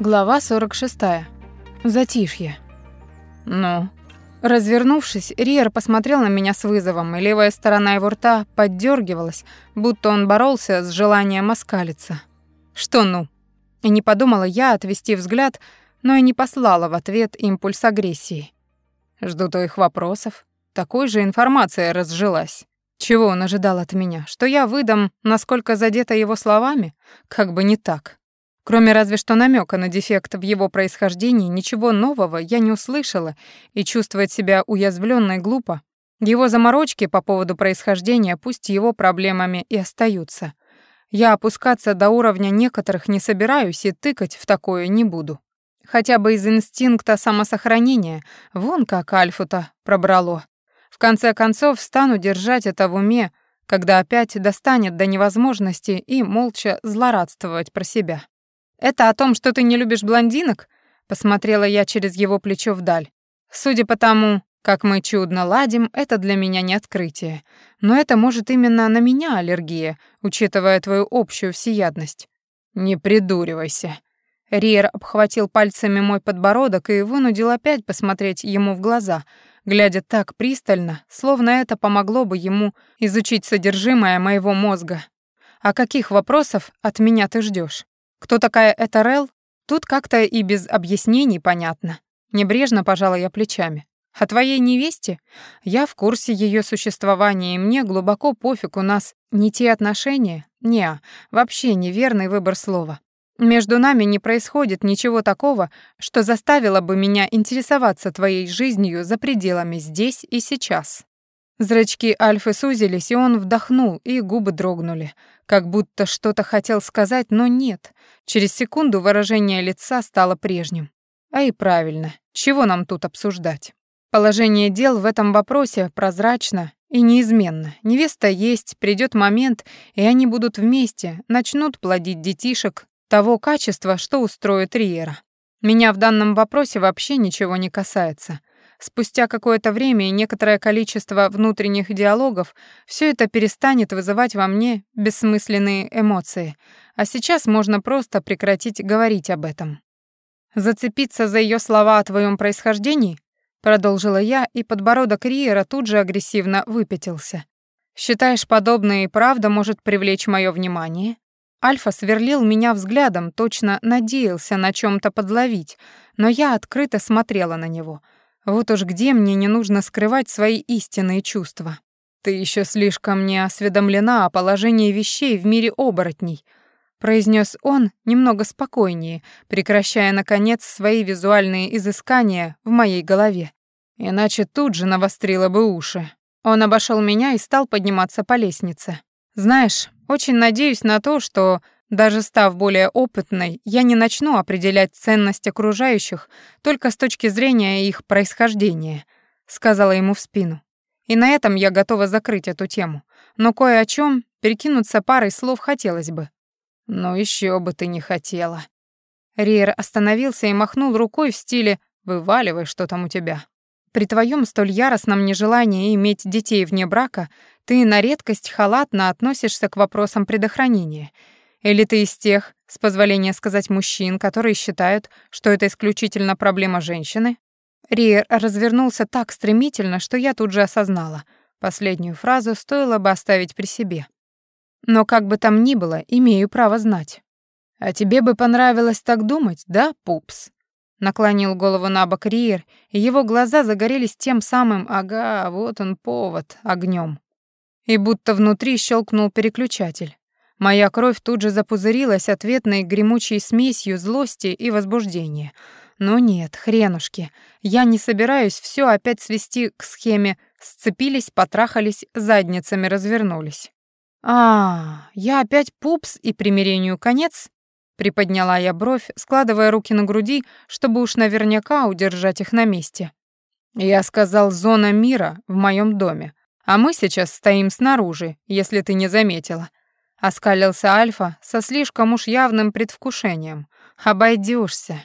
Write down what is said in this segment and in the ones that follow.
Глава 46. Затишье. Ну, развернувшись, Риер посмотрел на меня с вызовом, и левая сторона его рта поддергивалась, будто он боролся с желанием оскалиться. Что ну? И не подумала я отвести взгляд, но и не послала в ответ импульс агрессии. Жду твоих вопросов. Такой же информация разжилась. Чего он ожидал от меня? Что я выдам, насколько задета его словами? Как бы не так. Кроме разве что намека на дефект в его происхождении, ничего нового я не услышала, и чувствовать себя уязвленной глупо. Его заморочки по поводу происхождения пусть его проблемами и остаются. Я опускаться до уровня некоторых не собираюсь и тыкать в такое не буду. Хотя бы из инстинкта самосохранения, вон как Альфу-то пробрало. В конце концов, стану держать это в уме, когда опять достанет до невозможности и молча злорадствовать про себя. «Это о том, что ты не любишь блондинок?» Посмотрела я через его плечо вдаль. «Судя по тому, как мы чудно ладим, это для меня не открытие. Но это может именно на меня аллергия, учитывая твою общую всеядность». «Не придуривайся». Риер обхватил пальцами мой подбородок и вынудил опять посмотреть ему в глаза, глядя так пристально, словно это помогло бы ему изучить содержимое моего мозга. «А каких вопросов от меня ты ждешь? Кто такая эта Рел? Тут как-то и без объяснений понятно. Небрежно пожала я плечами. О твоей невесте? Я в курсе ее существования, и мне глубоко пофиг, у нас не те отношения? Не, вообще неверный выбор слова. Между нами не происходит ничего такого, что заставило бы меня интересоваться твоей жизнью за пределами здесь и сейчас. Зрачки Альфы сузились, и он вдохнул, и губы дрогнули, как будто что-то хотел сказать, но нет. Через секунду выражение лица стало прежним. А и правильно, чего нам тут обсуждать? Положение дел в этом вопросе прозрачно и неизменно. Невеста есть, придет момент, и они будут вместе, начнут плодить детишек того качества, что устроит Риера. Меня в данном вопросе вообще ничего не касается. Спустя какое-то время и некоторое количество внутренних диалогов все это перестанет вызывать во мне бессмысленные эмоции, а сейчас можно просто прекратить говорить об этом. «Зацепиться за ее слова о твоем происхождении?» — продолжила я, и подбородок Риера тут же агрессивно выпятился. «Считаешь, подобное и правда может привлечь мое внимание?» Альфа сверлил меня взглядом, точно надеялся на чем то подловить, но я открыто смотрела на него — вот уж где мне не нужно скрывать свои истинные чувства. Ты еще слишком не осведомлена о положении вещей в мире оборотней, произнес он немного спокойнее, прекращая наконец свои визуальные изыскания в моей голове. Иначе тут же навострила бы уши. Он обошел меня и стал подниматься по лестнице. Знаешь, очень надеюсь на то, что даже став более опытной, я не начну определять ценность окружающих только с точки зрения их происхождения, сказала ему в спину. И на этом я готова закрыть эту тему. Но кое о чем перекинуться парой слов хотелось бы. Ну еще бы ты не хотела. Риер остановился и махнул рукой в стиле «вываливай, что там у тебя». При твоем столь яростном нежелании иметь детей вне брака ты на редкость халатно относишься к вопросам предохранения — или ты из тех, с позволения сказать мужчин, которые считают, что это исключительно проблема женщины? Риер развернулся так стремительно, что я тут же осознала. Последнюю фразу стоило бы оставить при себе. Но как бы там ни было, имею право знать. А тебе бы понравилось так думать, да, пупс? Наклонил голову на бок Риер, и его глаза загорелись тем самым «ага, вот он повод» огнем. И будто внутри щелкнул переключатель. Моя кровь тут же запузырилась ответной гремучей смесью злости и возбуждения. Но нет, хренушки, я не собираюсь все опять свести к схеме «сцепились, потрахались, задницами развернулись». «А, я опять пупс и примирению конец?» Приподняла я бровь, складывая руки на груди, чтобы уж наверняка удержать их на месте. Я сказал «зона мира» в моем доме, а мы сейчас стоим снаружи, если ты не заметила. Оскалился Альфа со слишком уж явным предвкушением. Обойдешься.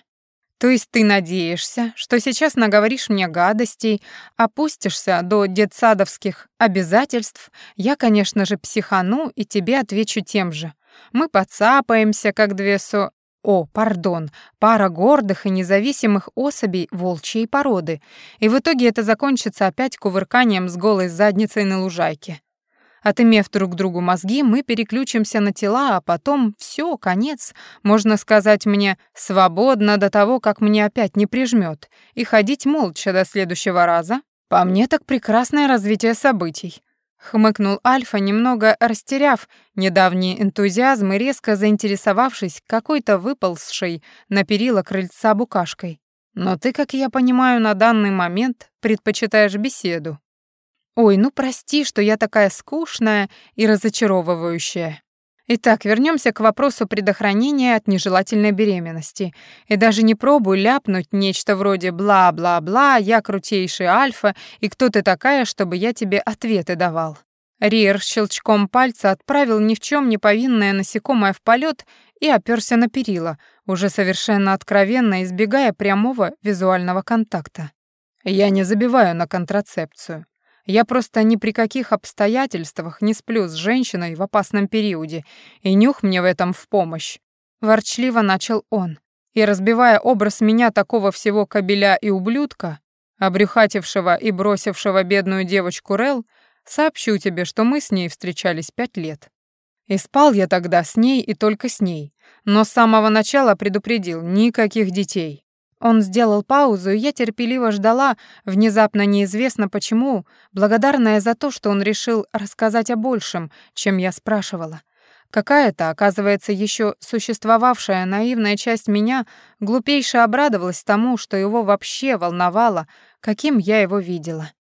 То есть ты надеешься, что сейчас наговоришь мне гадостей, опустишься до детсадовских обязательств, я, конечно же, психану и тебе отвечу тем же. Мы подцапаемся, как две со... о, пардон, пара гордых и независимых особей волчьей породы, и в итоге это закончится опять кувырканием с голой задницей на лужайке. Отымев друг другу мозги, мы переключимся на тела, а потом все, конец. Можно сказать мне «свободно до того, как мне опять не прижмет, и ходить молча до следующего раза. По мне так прекрасное развитие событий. Хмыкнул Альфа, немного растеряв недавний энтузиазм и резко заинтересовавшись какой-то выползшей на перила крыльца букашкой. «Но ты, как я понимаю, на данный момент предпочитаешь беседу. Ой, ну прости, что я такая скучная и разочаровывающая. Итак, вернемся к вопросу предохранения от нежелательной беременности. И даже не пробуй ляпнуть нечто вроде «бла-бла-бла, я крутейший альфа, и кто ты такая, чтобы я тебе ответы давал». Риер щелчком пальца отправил ни в чем не повинное насекомое в полет и оперся на перила, уже совершенно откровенно избегая прямого визуального контакта. «Я не забиваю на контрацепцию. Я просто ни при каких обстоятельствах не сплю с женщиной в опасном периоде, и нюх мне в этом в помощь. Ворчливо начал он. И разбивая образ меня такого всего кобеля и ублюдка, обрюхатившего и бросившего бедную девочку Рел, сообщу тебе, что мы с ней встречались пять лет. И спал я тогда с ней и только с ней, но с самого начала предупредил никаких детей. Он сделал паузу, и я терпеливо ждала, внезапно неизвестно почему, благодарная за то, что он решил рассказать о большем, чем я спрашивала. Какая-то, оказывается, еще существовавшая наивная часть меня глупейше обрадовалась тому, что его вообще волновало, каким я его видела.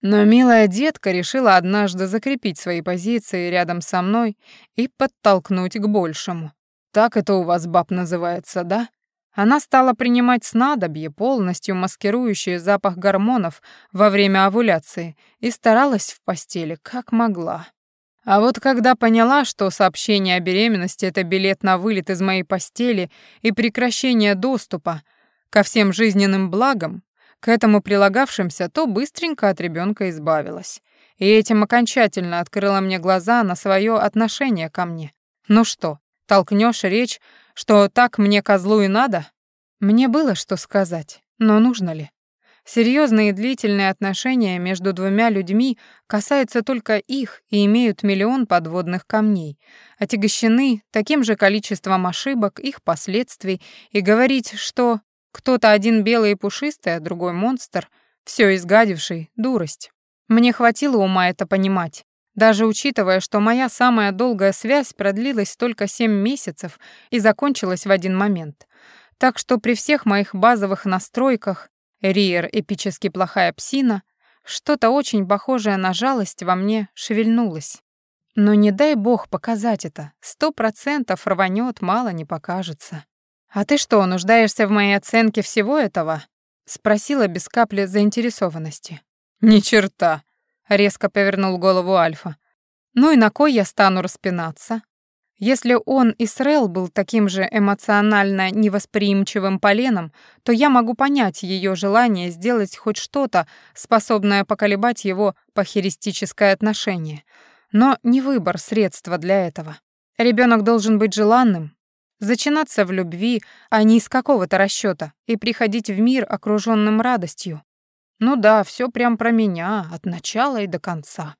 Но милая детка решила однажды закрепить свои позиции рядом со мной и подтолкнуть к большему. Так это у вас баб называется, да? Она стала принимать снадобье, полностью маскирующее запах гормонов во время овуляции, и старалась в постели как могла. А вот когда поняла, что сообщение о беременности — это билет на вылет из моей постели и прекращение доступа ко всем жизненным благам, к этому прилагавшимся, то быстренько от ребенка избавилась. И этим окончательно открыла мне глаза на свое отношение ко мне. Ну что, толкнешь речь что так мне козлу и надо? Мне было что сказать, но нужно ли? Серьезные и длительные отношения между двумя людьми касаются только их и имеют миллион подводных камней, отягощены таким же количеством ошибок, их последствий, и говорить, что кто-то один белый и пушистый, а другой монстр, все изгадивший, дурость. Мне хватило ума это понимать, даже учитывая, что моя самая долгая связь продлилась только семь месяцев и закончилась в один момент. Так что при всех моих базовых настройках Риер эпически плохая псина, что-то очень похожее на жалость во мне шевельнулось. Но не дай бог показать это, сто процентов рванет, мало не покажется. «А ты что, нуждаешься в моей оценке всего этого?» — спросила без капли заинтересованности. «Ни черта!» Резко повернул голову Альфа. Ну и на кой я стану распинаться? Если он и Срел был таким же эмоционально невосприимчивым поленом, то я могу понять ее желание сделать хоть что-то, способное поколебать его похеристическое отношение. Но не выбор средства для этого. Ребенок должен быть желанным, зачинаться в любви, а не из какого-то расчета, и приходить в мир, окруженным радостью. Ну да, все прям про меня, от начала и до конца.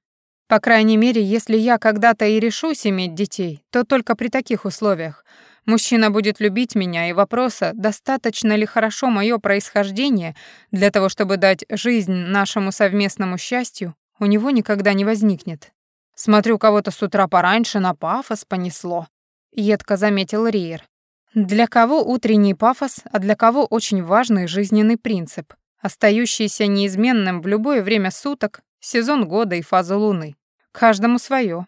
По крайней мере, если я когда-то и решусь иметь детей, то только при таких условиях. Мужчина будет любить меня, и вопроса, достаточно ли хорошо мое происхождение для того, чтобы дать жизнь нашему совместному счастью, у него никогда не возникнет. Смотрю, кого-то с утра пораньше на пафос понесло. Едко заметил Риер. Для кого утренний пафос, а для кого очень важный жизненный принцип остающийся неизменным в любое время суток, сезон года и фаза луны. Каждому свое.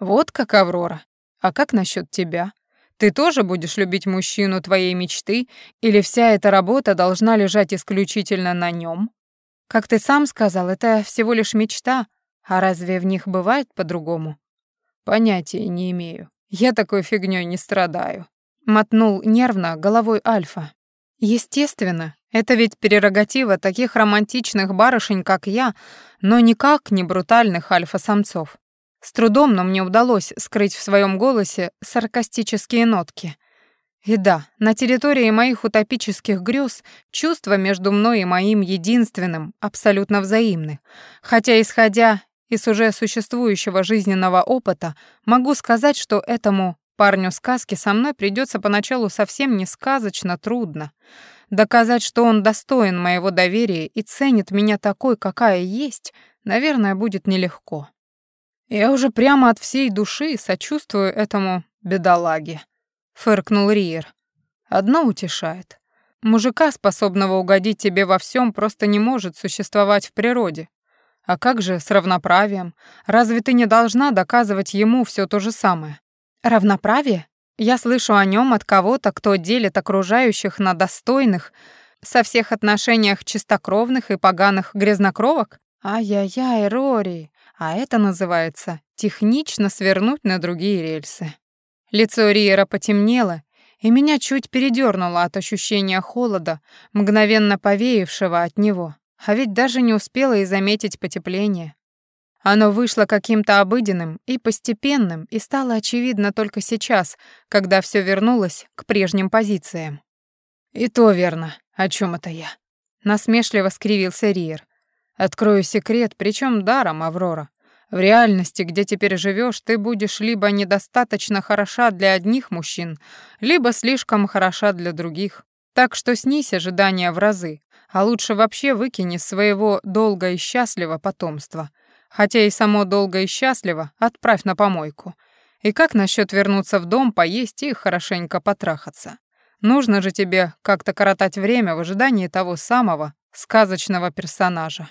Вот как Аврора. А как насчет тебя? Ты тоже будешь любить мужчину твоей мечты, или вся эта работа должна лежать исключительно на нем? Как ты сам сказал, это всего лишь мечта, а разве в них бывает по-другому? Понятия не имею. Я такой фигнёй не страдаю. Мотнул нервно головой Альфа. Естественно, это ведь прерогатива таких романтичных барышень, как я, но никак не брутальных альфа-самцов. С трудом, но мне удалось скрыть в своем голосе саркастические нотки. И да, на территории моих утопических грез чувства между мной и моим единственным абсолютно взаимны. Хотя, исходя из уже существующего жизненного опыта, могу сказать, что этому парню сказки со мной придется поначалу совсем не сказочно трудно. Доказать, что он достоин моего доверия и ценит меня такой, какая есть, наверное, будет нелегко. Я уже прямо от всей души сочувствую этому бедолаге фыркнул Риер. Одно утешает. Мужика, способного угодить тебе во всем, просто не может существовать в природе. А как же с равноправием? Разве ты не должна доказывать ему все то же самое? Равноправие? Я слышу о нем от кого-то, кто делит окружающих на достойных, со всех отношениях чистокровных и поганых грязнокровок? Ай-яй-яй, Рори, а это называется технично свернуть на другие рельсы. Лицо Риера потемнело, и меня чуть передёрнуло от ощущения холода, мгновенно повеявшего от него. А ведь даже не успела и заметить потепление. Оно вышло каким-то обыденным и постепенным, и стало очевидно только сейчас, когда всё вернулось к прежним позициям. «И то верно. О чём это я?» Насмешливо скривился Риер. «Открою секрет, причём даром, Аврора. В реальности, где теперь живешь, ты будешь либо недостаточно хороша для одних мужчин, либо слишком хороша для других. Так что снись ожидания в разы, а лучше вообще выкини своего долго и счастливо потомства. Хотя и само долго и счастливо отправь на помойку. И как насчет вернуться в дом, поесть и хорошенько потрахаться? Нужно же тебе как-то коротать время в ожидании того самого сказочного персонажа.